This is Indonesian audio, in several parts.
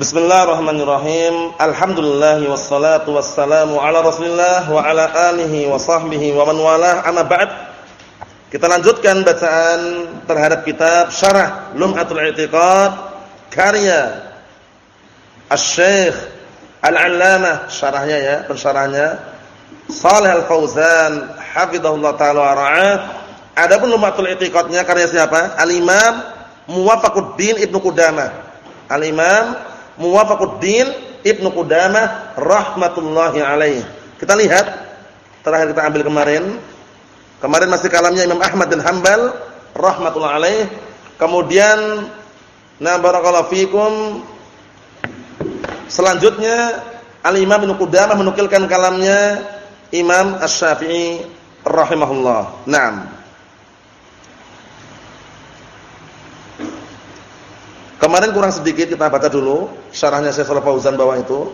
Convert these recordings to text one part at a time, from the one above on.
Bismillahirrahmanirrahim. Alhamdulillah wassalatu wassalamu ala Rasulillah wa ala alihi wa sahbihi wa man walah. Amma ba'd. Kita lanjutkan bacaan terhadap kitab Syarah Lum'atul I'tiqad karya Asy-Syaikh Al-Allamah syarahnya ya, pensyarahnya Shalih Al-Fauzan hafizahullah taala wa ra'ah. Adapun Lum'atul I'tiqadnya karya siapa? Al-Imam Muwafaquddin Ibnu Qudamah. Al-Imam Muwafaquddin Ibnu Qudamah rahmatullahi alaih. Kita lihat terakhir kita ambil kemarin. Kemarin masih kalamnya Imam Ahmad bin Hanbal rahmatullahi alaih. Kemudian na barakallahu fikum selanjutnya Al-Imam Ibnu Qudamah menukilkan kalamnya Imam Asy-Syafi'i rahimahullah. Naam. Kemarin kurang sedikit kita baca dulu syarahnya Syekh Shalal Fauzan bawah itu.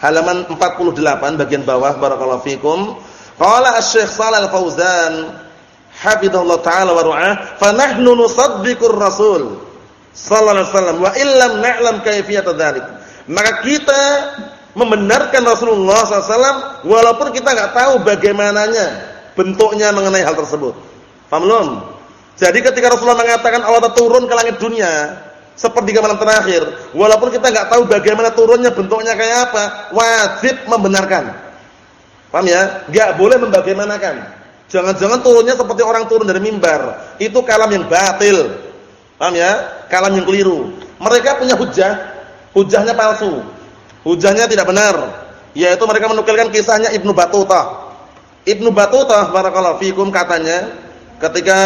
Halaman 48 bagian bawah barakallahu fikum. Qala Asy-Syaikh Shalal Fauzan hafizallahu taala wa ru'ah, "Fa nahnu nusaddiqur Rasul sallallahu alaihi wasallam wa illam na'lam kayfiyat dzalik." Maka kita membenarkan Rasulullah SAW walaupun kita enggak tahu bagaimananya bentuknya mengenai hal tersebut. Paham belum? Jadi ketika Rasulullah mengatakan Allah turun ke langit dunia, sepertiga malam terakhir, walaupun kita nggak tahu bagaimana turunnya bentuknya kayak apa, wajib membenarkan. Paham ya? Nggak boleh membagaimanakan. Jangan-jangan turunnya seperti orang turun dari mimbar. Itu kalam yang batil. Paham ya? Kalam yang keliru. Mereka punya hujah, hujahnya palsu. Hujahnya tidak benar. Yaitu mereka menukilkan kisahnya Ibnu Battuta. Ibnu Battuta barakallahu fikum katanya ketika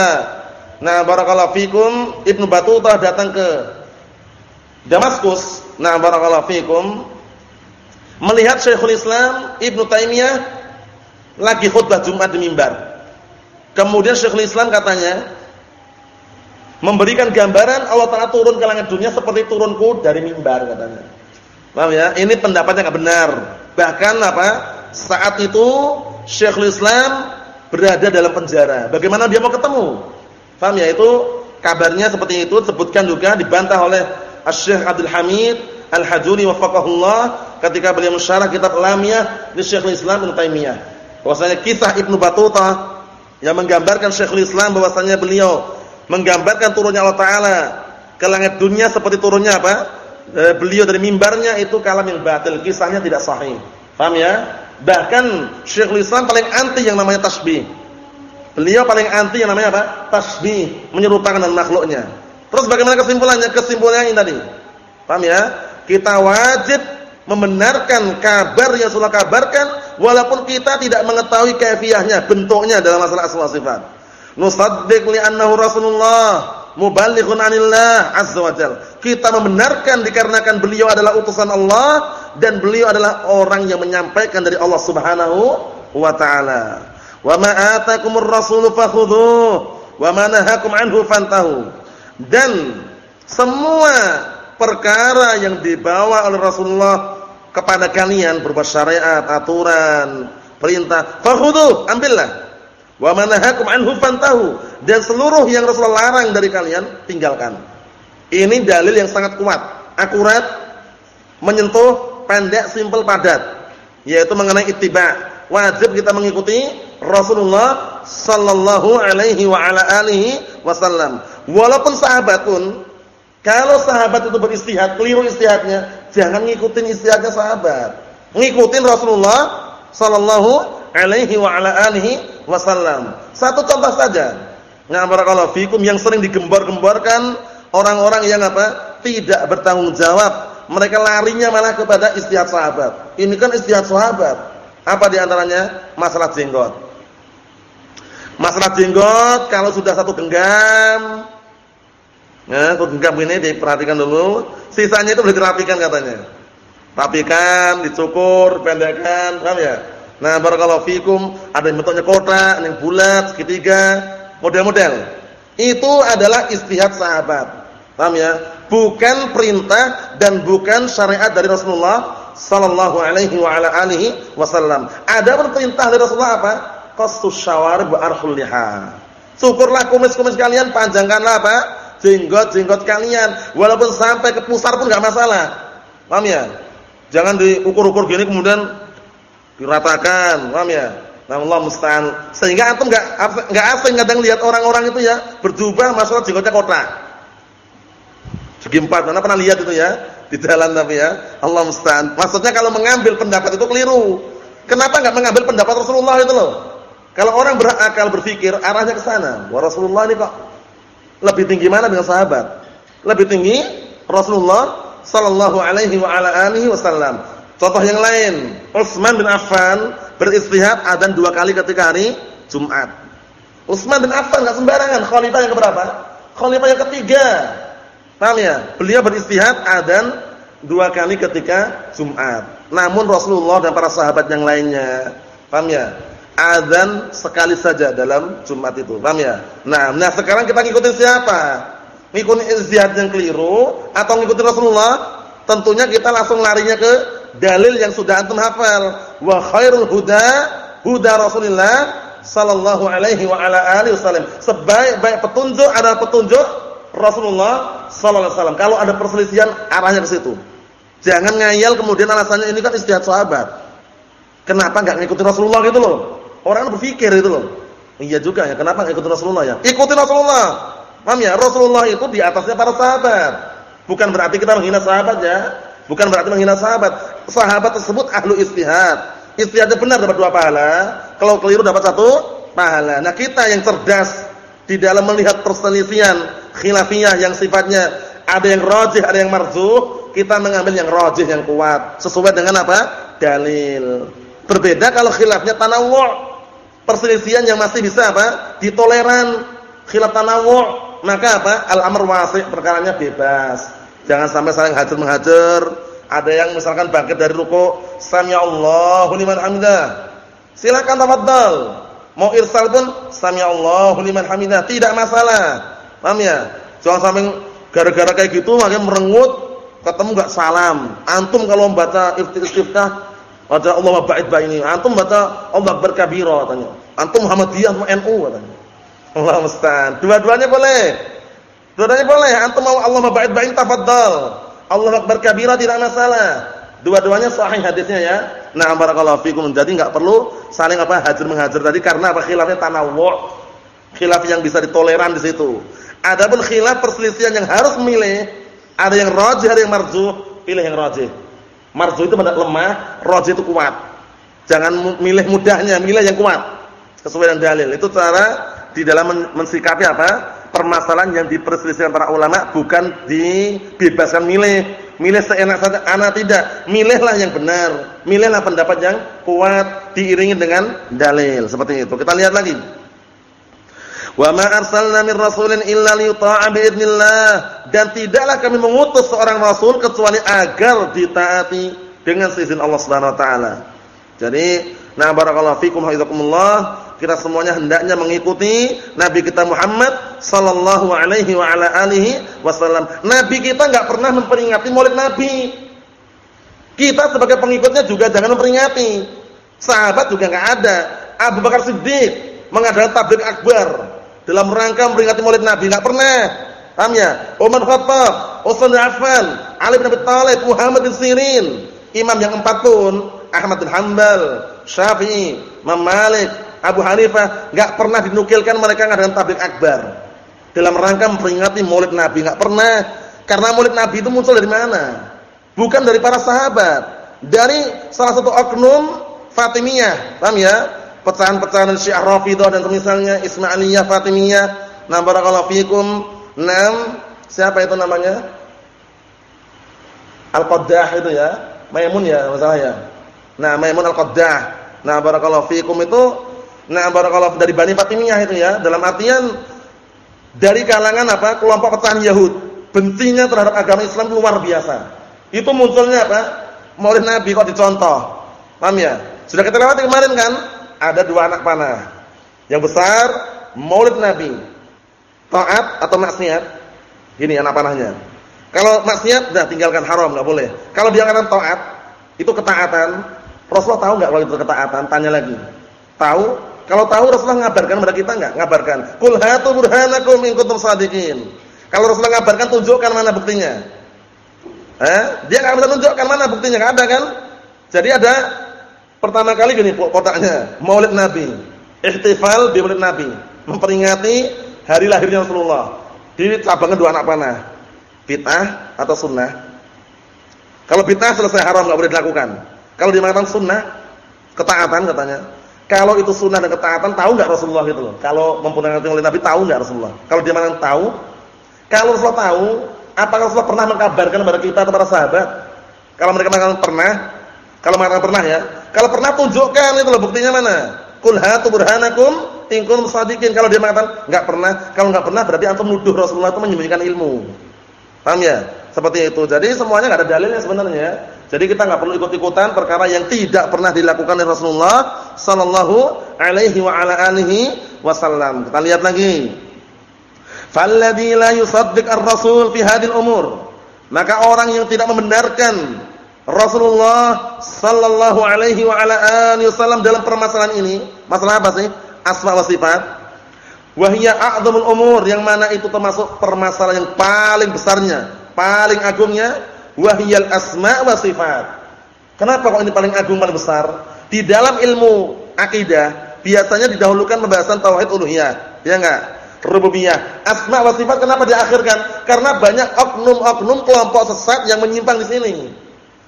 Nah, barakallahu fikum Ibnu Battuta datang ke Damaskus, nah barakallahu fikum, melihat Syekhul Islam Ibnu Taimiyah lagi khutbah Jumat di mimbar. Kemudian Syekhul Islam katanya memberikan gambaran Allah Taala turun ke langit dunia seperti turunku dari mimbar katanya. Paham ya? Ini pendapatnya enggak benar. Bahkan apa? Saat itu Syekhul Islam berada dalam penjara. Bagaimana dia mau ketemu? Paham ya? Itu kabarnya seperti itu sebutkan juga dibantah oleh Asy-Syaikh Abdul Hamid Al-Hajuri wafaqahullah ketika beliau mensyarah kitab Lamiyah di Syekhul Islam Ibnu Taimiyah. Bahwasanya kisah Ibnu Battuta yang menggambarkan Syekhul Islam bahwasanya beliau menggambarkan turunnya Allah taala ke langit dunia seperti turunnya apa? E, beliau dari mimbarnya itu kalam yang batil, kisahnya tidak sahih. Paham ya? Bahkan Syekhul Islam paling anti yang namanya tasbih. Beliau paling anti yang namanya apa? Tasbih, menyerupakan dengan makhluknya. Terus bagaimana kesimpulannya? Kesimpulannya ini tadi. Paham ya? Kita wajib membenarkan kabar yang sudah kabarkan walaupun kita tidak mengetahui kaifiyahnya, bentuknya dalam masalah asma sifat. Nusaddiq li annahu Rasulullah muballighun 'anillah azza wajal. Kita membenarkan dikarenakan beliau adalah utusan Allah dan beliau adalah orang yang menyampaikan dari Allah Subhanahu wa taala. Wa ma atakumur rasulu fakhudhuhu wa ma nahakum anhu fantahu dan semua perkara yang dibawa oleh Rasulullah kepada kalian berupa syariat, aturan, perintah, fakhudhu, ambillah. Wa manahakum anhu fantahu. Dan seluruh yang Rasulullah larang dari kalian, tinggalkan. Ini dalil yang sangat kuat, akurat, menyentuh, pendek, simpel, padat, yaitu mengenai ittiba. Wajib kita mengikuti Rasulullah sallallahu alaihi wa ala alihi wasallam. Walaupun sahabat pun kalau sahabat itu beristihad, keliru istihadnya, jangan ngikutin istihadnya sahabat. Ngikutin Rasulullah sallallahu alaihi wa ala alihi wasallam. Satu contoh saja. Nah, fikum yang sering digembor-gemborkan orang-orang yang apa? tidak bertanggung jawab. Mereka larinya malah kepada istihad sahabat. Ini kan istihad sahabat. Apa di antaranya? Masalah jenggot. Masalah jenggot kalau sudah satu genggam Nah, genggam ini diperhatikan dulu. Sisanya itu boleh dirapikan katanya. Rapikan, dicukur, pendekkan, paham ya? Nah, barakallahu fikum, ada yang bentuknya kotak, ada yang bulat, segitiga, model-model. Itu adalah istihad sahabat. Paham ya? Bukan perintah dan bukan syariat dari Rasulullah sallallahu alaihi wa ala alihi wasallam. Ada perintah dari Rasulullah apa? Qassus syawarib wa arhul liha. Syukurlah kumis-kumis kalian, panjangkanlah apa? jenggot-jenggot kalian walaupun sampai ke pusar pun enggak masalah. Paham ya? Jangan diukur-ukur gini kemudian diratakan, paham ya? Allah musta'an. Sehingga antum enggak enggak asing kadang lihat orang-orang itu ya berjubah masalah jenggotnya kotak. Segi empat, mana pernah lihat itu ya di jalan tapi ya. Allah musta'an. Maksudnya kalau mengambil pendapat itu keliru. Kenapa enggak mengambil pendapat Rasulullah itu loh? Kalau orang berakal berpikir arahnya ke sana. Wah Rasulullah ini kok lebih tinggi mana dengan sahabat? Lebih tinggi Rasulullah sallallahu alaihi wa ala alihi wasallam. Contoh yang lain, Utsman bin Affan beristihad adzan dua kali ketika hari Jumat. Utsman bin Affan enggak sembarangan, khalifah yang keberapa? Khalifah yang ketiga. Paham ya? Beliau beristihad adzan dua kali ketika Jumat. Namun Rasulullah dan para sahabat yang lainnya, paham ya? Adzan sekali saja dalam Jumat itu. Paham ya? Nah, nah sekarang kita ngikutin siapa? Ngikutin istihad yang keliru atau ngikutin Rasulullah? Tentunya kita langsung larinya ke dalil yang sudah antum hafal wa khairul huda huda Rasulullah sallallahu alaihi wa ala alihi wasallam sebaik-baik petunjuk adalah petunjuk Rasulullah sallallahu alaihi wasallam kalau ada perselisihan arahnya ke situ jangan ngayal kemudian alasannya ini kan istihad sahabat kenapa enggak ngikutin Rasulullah gitu loh orang berpikir itu loh iya juga ya kenapa ikutin Rasulullah ya ikutin Rasulullah paham ya Rasulullah itu di atasnya para sahabat bukan berarti kita menghina sahabat ya Bukan berarti menghina sahabat. Sahabat tersebut ahlu istihad. Istihadnya benar dapat dua pahala, kalau keliru dapat satu pahala. Nah, kita yang cerdas di dalam melihat perselisihan khilafiyah yang sifatnya ada yang rajih, ada yang marzuh, kita mengambil yang rajih yang kuat sesuai dengan apa? dalil. Berbeda kalau khilafnya tanawwu'. Perselisihan yang masih bisa apa? ditoleran. Khilaf tanawwu', maka apa? Al-amr wasi', perkaranya bebas. Jangan sampai saling hajar menghajar. Ada yang misalkan bangkit dari ruku, sami Allahu liman hamidah. Silakan tafadhal. Mau irsal pun sami Allahu liman hamidah, tidak masalah. Paham ya? Jangan sampai gara-gara kayak gitu makanya merengut, ketemu enggak salam. Antum kalau membaca istiftah baca Allah ba'id ini. Antum baca Allah akbar kabira katanya. Antum Muhammadiyah NU katanya. Allah musta'an. Dua-duanya boleh. Dua-duanya boleh. Antum mau Allah mabait bain tafadhal. Allah akbar tidak masalah. Dua-duanya sahih hadisnya ya. Nah, barakallahu fikum. Jadi enggak perlu saling apa hajar menghajar tadi karena apa khilafnya tanawwu'. Khilaf yang bisa ditoleran di situ. Adapun khilaf perselisihan yang harus memilih, ada yang rajih, ada yang marjuh, pilih yang rajih. Marjuh itu lemah, rajih itu kuat. Jangan milih mudahnya, milih yang kuat. Sesuai dengan dalil. Itu cara di dalam mensikapi apa? permasalahan yang diperselisihkan para ulama bukan dibebaskan milih. Milih seenak saja, anak tidak. Milihlah yang benar. Milihlah pendapat yang kuat diiringi dengan dalil. Seperti itu. Kita lihat lagi. Wa ma arsalna min rasulin illa liyuta'a biidznillah. Dan tidaklah kami mengutus seorang rasul kecuali agar ditaati dengan seizin Allah Subhanahu wa taala. Jadi, na barakallahu fikum kita semuanya hendaknya mengikuti Nabi kita Muhammad sallallahu alaihi wa ala alihi wasallam. Nabi kita enggak pernah memperingati Maulid Nabi. Kita sebagai pengikutnya juga jangan memperingati. Sahabat juga enggak ada. Abu Bakar Siddiq mengadakan tablik akbar dalam rangka memperingati Maulid Nabi enggak pernah. Paham ya? Umar Khattab, Utsman bin Affan, Ali bin Abi Thalib, Muhammad bin Sirin, imam yang empat pun Ahmad bin Hanbal, Syafi'i, Imam Malik, Abu Hanifah enggak pernah dinukilkan mereka ngadakan tablik akbar dalam rangka memperingati Maulid Nabi, enggak pernah. Karena Maulid Nabi itu muncul dari mana? Bukan dari para sahabat, dari salah satu oknum Fatimiyah. Paham ya? Pecahan-pecahan Syiah Rafidhah dan misalnya Ismailiyah Fatimiyah. Nah, barakallahu fikum. Nam, siapa itu namanya? Al-Qaddah itu ya. Maimun ya masalahnya. Nah, Maimun Al-Qaddah. Nah, barakallahu fikum itu Nah, barakallahu dari Bani Fatimiyah itu ya, dalam artian dari kalangan apa? kelompok pecahan Yahud. Bencinya terhadap agama Islam luar biasa. Itu munculnya apa? Maulid Nabi kok dicontoh. Paham ya? Sudah kita lewati kemarin kan? Ada dua anak panah. Yang besar Maulid Nabi. Taat atau maksiat? Gini anak panahnya. Kalau maksiat sudah tinggalkan haram, enggak boleh. Kalau dia katakan taat, itu ketaatan. Rasulullah tahu enggak kalau itu ketaatan? Tanya lagi. Tahu? Kalau tahu Rasulullah ngabarkan kepada kita enggak? Ngabarkan. Qul hatu burhanakum in kuntum shadiqin. Kalau Rasulullah ngabarkan tunjukkan mana buktinya. Eh, dia enggak bisa tunjukkan mana buktinya, enggak ada kan? Jadi ada pertama kali gini kotaknya, Maulid Nabi. Ihtifal di Maulid Nabi, memperingati hari lahirnya Rasulullah. Di cabangnya dua anak panah. Bid'ah atau sunnah? Kalau bid'ah selesai haram enggak boleh dilakukan. Kalau dimatakan sunnah, ketaatan katanya. Kalau itu sunnah dan ketaatan, tahu enggak Rasulullah itu loh? Kalau memperingati Maulid Nabi tahu enggak Rasulullah? Kalau dia mana tahu, kalau Rasulullah tahu, apakah Rasulullah pernah mengkabarkan kepada kita atau para sahabat? Kalau mereka mengatakan pernah, kalau mengatakan pernah ya, kalau pernah tunjukkan itu loh buktinya mana? Kul hatu burhanakum in kuntum shadiqin. Kalau dia mengatakan enggak pernah, kalau enggak pernah berarti antum nuduh Rasulullah itu menyembunyikan ilmu. Paham ya? Seperti itu. Jadi semuanya enggak ada dalilnya sebenarnya. Jadi kita enggak perlu ikut-ikutan perkara yang tidak pernah dilakukan oleh Rasulullah sallallahu alaihi wa ala alihi wasallam. Kita lihat lagi. Falladzi la yusaddiq ar-rasul fi hadhil umur. Maka orang yang tidak membenarkan Rasulullah sallallahu alaihi wa ala alihi wasallam dalam permasalahan ini, masalah apa sih? Asma wa sifat. Wa hiya a'dhamul umur yang mana itu termasuk permasalahan yang paling besarnya, paling agungnya, wa hiyal asma wa sifat. Kenapa kok ini paling agung paling besar? Di dalam ilmu akidah biasanya didahulukan pembahasan tauhid uluhiyah, ya enggak? Rububiyah. Asma wa sifat kenapa diakhirkan? Karena banyak oknum-oknum kelompok sesat yang menyimpang di sini.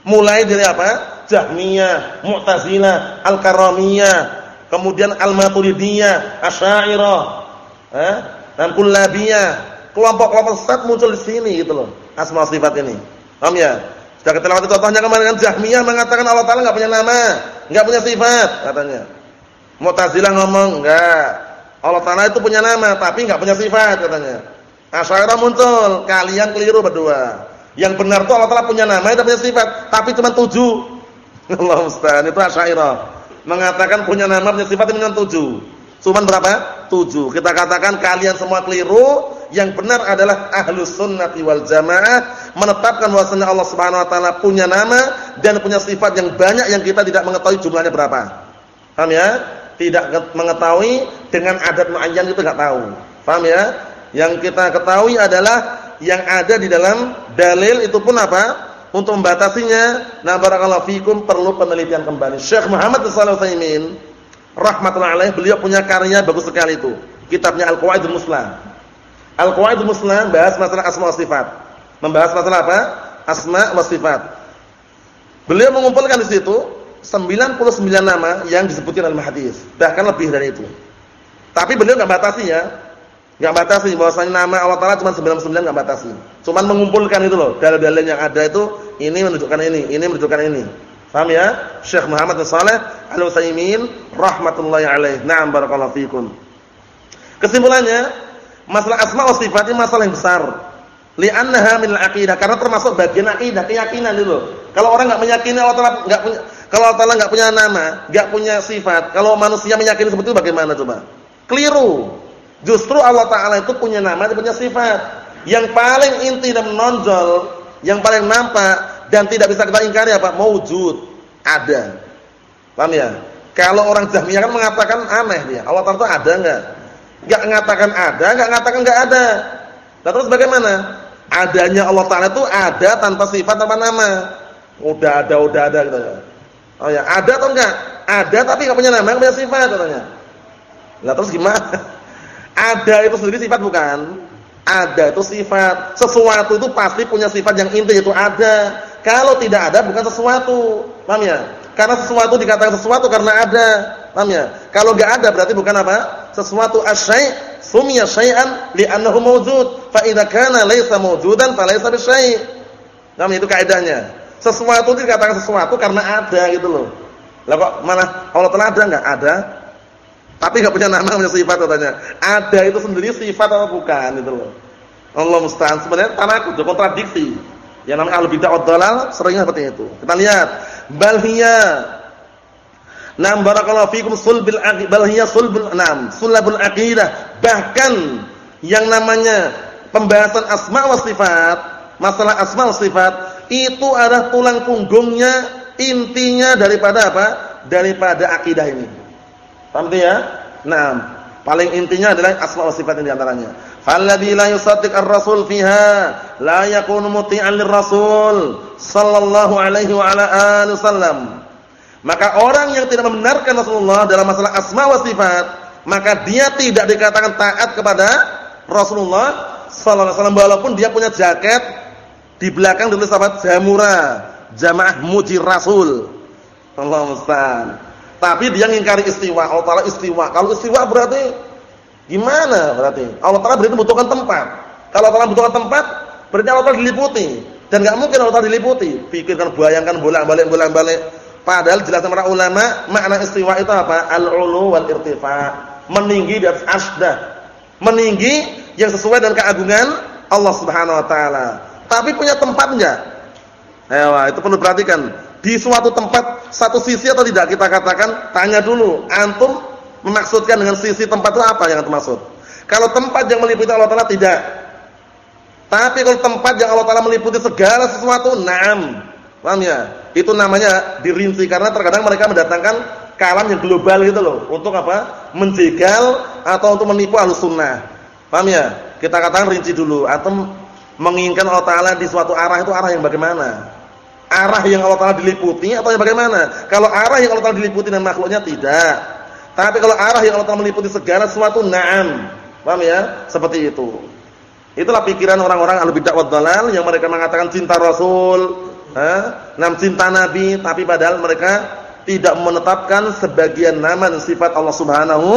Mulai dari apa? Jahmiyah, Mu'tazilah, Al-Karamiyah, kemudian Al-Maturidiyah, Asy'ariyah, eh? dan Kullabiyah. Kelompok-kelompok sesat muncul di sini gitu loh. Asma sifat ini. Paham ya? Sudah kita lewati contohnya kemarin kan Jahmiyah mengatakan Allah Taala enggak punya nama, enggak punya sifat katanya. Mu'tazilah ngomong enggak. Allah Taala itu punya nama tapi enggak punya sifat katanya. Asy'ariyah muncul, kalian keliru berdua. Yang benar itu Allah Taala punya nama dan punya sifat, tapi cuma tujuh. Allah musta'an itu Asy'ariyah. Mengatakan punya nama punya sifat cuma tujuh. Cuma berapa? Tujuh. Kita katakan kalian semua keliru. Yang benar adalah ahlus sunnati wal jamaah menetapkan bahwasanya Allah Subhanahu wa taala punya nama dan punya sifat yang banyak yang kita tidak mengetahui jumlahnya berapa. Paham ya? Tidak mengetahui dengan adat muayyan itu enggak tahu. Paham ya? Yang kita ketahui adalah yang ada di dalam dalil itu pun apa? Untuk membatasinya, nah barakallahu fikum perlu penelitian kembali. Syekh Muhammad sallallahu alaihi wasallam rahmatullahi alaih beliau punya karya bagus sekali itu. Kitabnya Al-Qawaidul Muslah. Al-Qawaidul Muslah bahas masalah asma wa sifat. Membahas masalah apa? Asma wa sifat. Beliau mengumpulkan di situ 99 nama yang disebutkan dalam hadis, bahkan lebih dari itu. Tapi beliau enggak batasi ya, Enggak batasi bahwasanya nama Allah Taala cuma 99 enggak batasi. Cuman mengumpulkan itu loh, dalil-dalil yang ada itu ini menunjukkan ini, ini menunjukkan ini. Paham ya? Syekh Muhammad bin Shalih Al-Utsaimin rahmatullahi alaih. Na'am barakallahu fikum. Kesimpulannya, masalah asma wa sifat ini masalah yang besar. Li'annaha min al-aqidah karena termasuk bagian akidah, keyakinan itu loh. Kalau orang enggak meyakini Allah Taala enggak punya kalau Allah Taala enggak punya nama, enggak punya sifat, kalau manusia meyakini seperti itu bagaimana coba? Keliru. Justru Allah Ta'ala itu punya nama dan punya sifat. Yang paling inti dan menonjol, yang paling nampak dan tidak bisa kita ingkari apa? Mewujud. Ada. Paham ya? Kalau orang Jahmiyah kan mengatakan aneh dia. Allah Ta'ala itu ada enggak? Enggak mengatakan ada, enggak mengatakan enggak ada. Nah, terus bagaimana? Adanya Allah Ta'ala itu ada tanpa sifat tanpa nama. Udah ada, udah ada gitu ya. Oh ya, ada atau enggak? Ada tapi enggak punya nama, enggak punya sifat katanya. Lah terus gimana? Ada itu sendiri sifat bukan? Ada itu sifat. Sesuatu itu pasti punya sifat yang inti itu ada. Kalau tidak ada bukan sesuatu. Paham ya? Karena sesuatu dikatakan sesuatu karena ada. Paham ya? Kalau enggak ada berarti bukan apa? Sesuatu asyai' sumiya syai'an li'annahu mawjud. Fa idza kana laysa mawjudan fa laysa bisyai'. Paham itu kaidahnya. Sesuatu dikatakan sesuatu karena ada gitu loh. Lah kok mana Allah telah ada enggak? Ada. Tapi enggak punya nama, punya sifat katanya. Ada itu sendiri sifat atau bukan itu loh. Allah musta'an sebenarnya tanakut, kontradiksi. Yang namanya ahli bid'ah dalal seringnya seperti itu. Kita lihat bal hiya Nam barakallahu fikum sulbil bal hiya sulbul nam, sulbul aqidah. Bahkan yang namanya pembahasan asma wa sifat, masalah asma wa sifat itu adalah tulang punggungnya, intinya daripada apa? Daripada akidah ini. Paham ya? Nah, paling intinya adalah asma wa sifat ini antaranya. Falladhi la yusaddiq ar-rasul fiha la yakunu muti'an lir-rasul sallallahu alaihi wa ala alihi wasallam. Maka orang yang tidak membenarkan Rasulullah dalam masalah asma wa sifat, maka dia tidak dikatakan taat kepada Rasulullah sallallahu alaihi wasallam walaupun dia punya jaket di belakang ditulis apa? Jamura, jamaah muji Rasul. Allah musta'an. Tapi dia ngingkari istiwa, Allah Taala istiwa. Kalau istiwa berarti Gimana berarti? Allah Taala berarti membutuhkan tempat. Kalau Allah Taala membutuhkan tempat, berarti Allah Taala diliputi. Dan enggak mungkin Allah Taala diliputi. Pikirkan, bayangkan bolak-balik bolak-balik. Padahal jelas para ulama makna istiwa itu apa? Al-ulu wal irtifa. Meninggi di atas asdah. Meninggi yang sesuai dengan keagungan Allah Subhanahu wa taala. Tapi punya tempat enggak? Ayo, itu perlu perhatikan. Di suatu tempat satu sisi atau tidak kita katakan, tanya dulu, antum Memaksudkan dengan sisi tempat itu apa yang termasuk? Kalau tempat yang meliputi Allah Taala tidak. Tapi kalau tempat yang Allah Taala meliputi segala sesuatu, na'am. Paham ya? Itu namanya dirinci karena terkadang mereka mendatangkan kalam yang global gitu loh. Untuk apa? Menjegal atau untuk menipu Ahlussunnah. Paham ya? Kita katakan rinci dulu atau menginginkan Allah Taala di suatu arah itu arah yang bagaimana? Arah yang Allah Taala diliputi atau bagaimana? Kalau arah yang Allah Taala diliputi dan makhluknya tidak. Tapi kalau arah yang Allah Taala meliputi segala sesuatu, na'am. Paham ya? Seperti itu. Itulah pikiran orang-orang ahli bid'ah dalal yang mereka mengatakan cinta Rasul, ha? nam cinta Nabi, tapi padahal mereka tidak menetapkan sebagian nama dan sifat Allah Subhanahu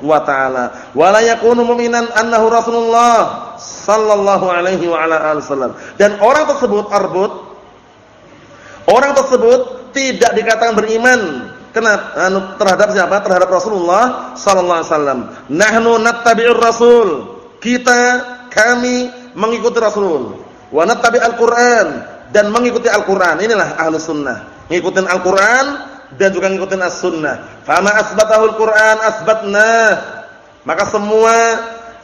wa taala. Wala yakunu mu'minan annahu Rasulullah sallallahu alaihi wa ala alihi wasallam. Dan orang tersebut arbut orang tersebut tidak dikatakan beriman Kenapa? Anu, terhadap siapa? Terhadap Rasulullah sallallahu alaihi wasallam. Nahnu nattabi'ur rasul. Kita kami mengikuti Rasul. Wa nattabi'al Qur'an dan mengikuti Al-Qur'an. Inilah ahlu sunnah. Ngikutin Al-Qur'an dan juga ngikutin As-Sunnah. Fama asbatahul Qur'an asbatna. Maka semua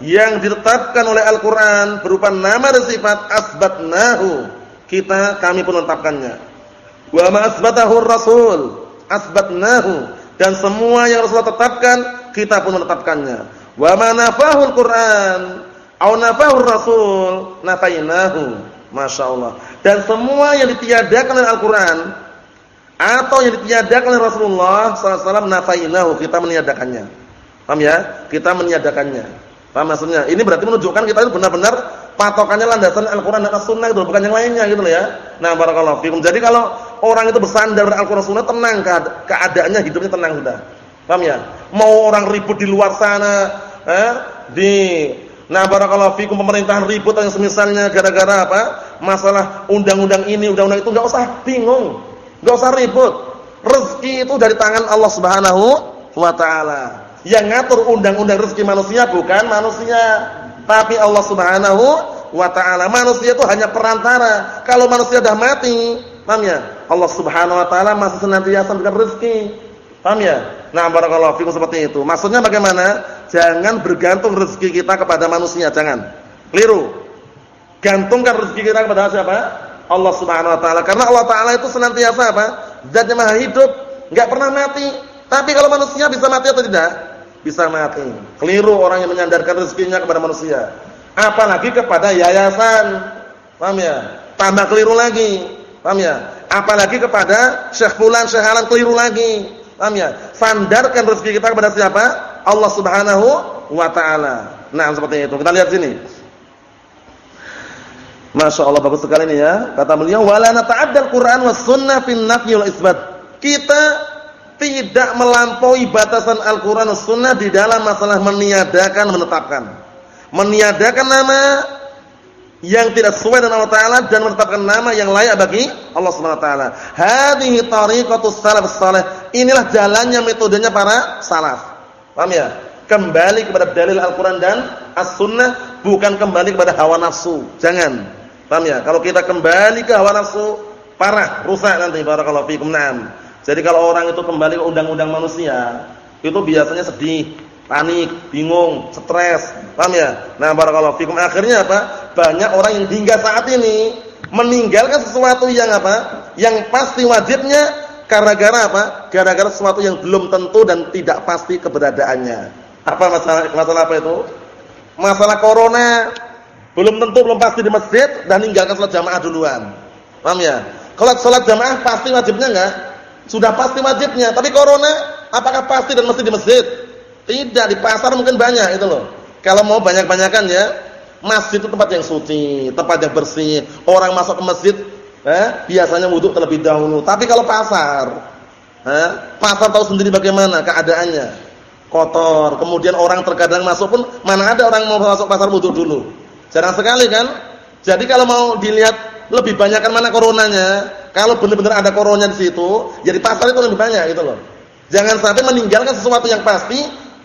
yang ditetapkan oleh Al-Qur'an berupa nama dan sifat asbatnahu. Kita kami pun menetapkannya. Wa ma asbatahu Rasul asbatnahu dan semua yang Rasulullah tetapkan kita pun menetapkannya. Wa ma nafahul Quran au nafahur Rasul nafainahu. Masyaallah. Dan semua yang ditiadakan oleh Al-Qur'an atau yang ditiadakan oleh Rasulullah SAW nafainahu, kita meniadakannya. Paham ya? Kita meniadakannya. Paham maksudnya? Ini berarti menunjukkan kita itu benar-benar patokannya landasan Al-Qur'an dan As-Sunnah itu bukan yang lainnya gitu loh ya. Nah, barakallahu fikum. Jadi kalau orang itu bersandar pada Al-Qur'an Sunnah tenang keadaannya hidupnya tenang sudah. Paham ya? Mau orang ribut di luar sana, eh, di Nah, barakallahu fikum pemerintahan ribut yang semisalnya gara-gara apa? Masalah undang-undang ini, undang-undang itu enggak usah bingung. Enggak usah ribut. Rezeki itu dari tangan Allah Subhanahu wa taala. Yang ngatur undang-undang rezeki manusia bukan manusia tapi Allah Subhanahu wa taala. Manusia itu hanya perantara. Kalau manusia sudah mati, paham ya? Allah Subhanahu wa taala masih senantiasa memberikan rezeki. Paham ya? Nah, barakallahu fikum seperti itu. Maksudnya bagaimana? Jangan bergantung rezeki kita kepada manusia, jangan. Keliru. Gantungkan rezeki kita kepada siapa? Allah Subhanahu wa taala. Karena Allah taala itu senantiasa apa? Zat yang maha hidup, enggak pernah mati. Tapi kalau manusia bisa mati atau tidak? Bisa mati. Keliru orang yang menyandarkan rezekinya kepada manusia. Apalagi kepada yayasan. Paham ya? Tambah keliru lagi. Paham ya? Apalagi kepada Syekh Fulan, Syekh Halan keliru lagi. Paham ya? Sandarkan rezeki kita kepada siapa? Allah Subhanahu wa taala. Nah, seperti itu. Kita lihat sini. Masya Allah bagus sekali ini ya. Kata beliau, "Wala nata'addal Qur'an was sunnah fin nafyi wal isbat." Kita tidak melampaui batasan Al-Quran dan Sunnah di dalam masalah meniadakan, menetapkan. Meniadakan nama yang tidak sesuai dengan Allah Ta'ala dan menetapkan nama yang layak bagi Allah Subhanahu Wa Taala. Hadihi tariqatus salaf salih. Inilah jalannya metodenya para salaf. Paham ya? Kembali kepada dalil Al-Quran dan As-Sunnah, bukan kembali kepada hawa nafsu. Jangan. Paham ya? Kalau kita kembali ke hawa nafsu, parah, rusak nanti. Barakallahu fiikum. Naam. Jadi kalau orang itu kembali ke undang-undang manusia, itu biasanya sedih, panik, bingung, stres. Paham ya? Nah, barakallahu fikum. Akhirnya apa? Banyak orang yang hingga saat ini meninggalkan sesuatu yang apa? Yang pasti wajibnya gara-gara apa? Gara-gara sesuatu yang belum tentu dan tidak pasti keberadaannya. Apa masalah masalah apa itu? masalah corona belum tentu belum pasti di masjid dan tinggalkan salat jamaah duluan. Paham ya? Kalau salat jamaah pasti wajibnya enggak? Sudah pasti wajibnya, tapi corona apakah pasti dan mesti di masjid? Tidak, di pasar mungkin banyak itu loh. Kalau mau banyak-banyakan ya, masjid itu tempat yang suci, tempat yang bersih. Orang masuk ke masjid eh, biasanya wudhu terlebih dahulu. Tapi kalau pasar, eh, pasar tahu sendiri bagaimana keadaannya. Kotor, kemudian orang terkadang masuk pun mana ada orang mau masuk pasar wudhu dulu. Jarang sekali kan? Jadi kalau mau dilihat lebih banyak kan mana coronanya, kalau benar-benar ada coronanya di situ, jadi pasar itu lebih banyak gitu loh. Jangan sampai meninggalkan sesuatu yang pasti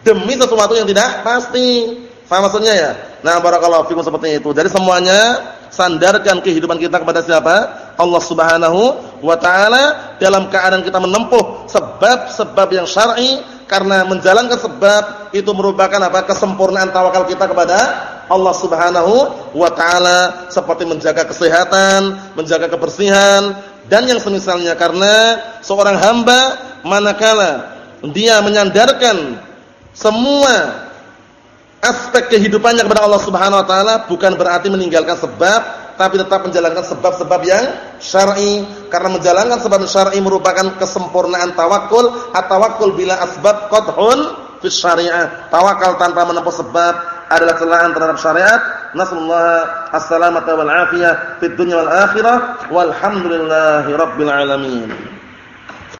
demi sesuatu yang tidak pasti. Faham maksudnya ya? Nah, barakallahu fikum seperti itu. Jadi semuanya sandarkan kehidupan kita kepada siapa? Allah Subhanahu wa taala dalam keadaan kita menempuh sebab-sebab yang syar'i karena menjalankan sebab itu merupakan apa? kesempurnaan tawakal kita kepada Allah Subhanahu wa taala seperti menjaga kesehatan, menjaga kebersihan dan yang semisalnya karena seorang hamba manakala dia menyandarkan semua aspek kehidupannya kepada Allah Subhanahu wa taala bukan berarti meninggalkan sebab tapi tetap menjalankan sebab-sebab yang syar'i. Karena menjalankan sebab syar'i merupakan kesempurnaan tawakul atau tawakul bila asbab qadhun fi syariah. Tawakal tanpa menempuh sebab adalah celaan terhadap syariat. Nasallahu as-salamata wal afiyah fid dunya wal akhirah. Walhamdulillahi rabbil alamin.